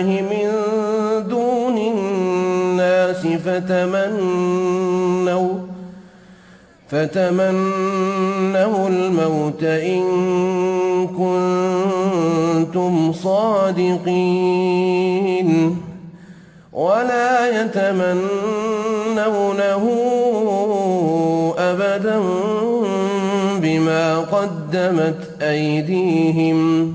لله من دون الناس فتمنوا فتمنوا الموت إن كنتم صادقين ولا يتمنونه أبدا بما قدمت أيديهم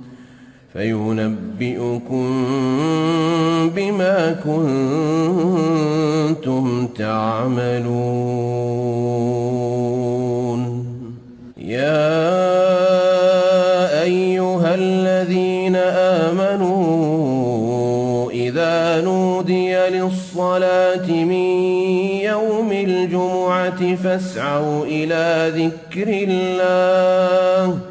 فينبئكم بما كنتم تعملون. يا أيها الذين آمنوا إذا نودي للصلاة من يوم الجمعة فاسعوا إلى ذكر الله.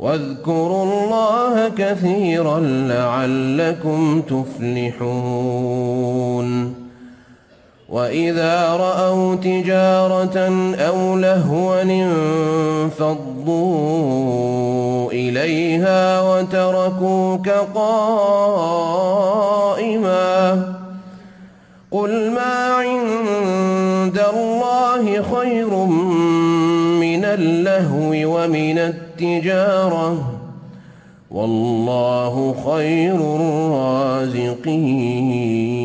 واذكروا الله كثيرا لعلكم تفلحون. وإذا رأوا تجارة أو لهوا انفضوا إليها وتركوك قائما. قل ما عند الله خير من اللهو ومن التجارة. والله خير الرازقين.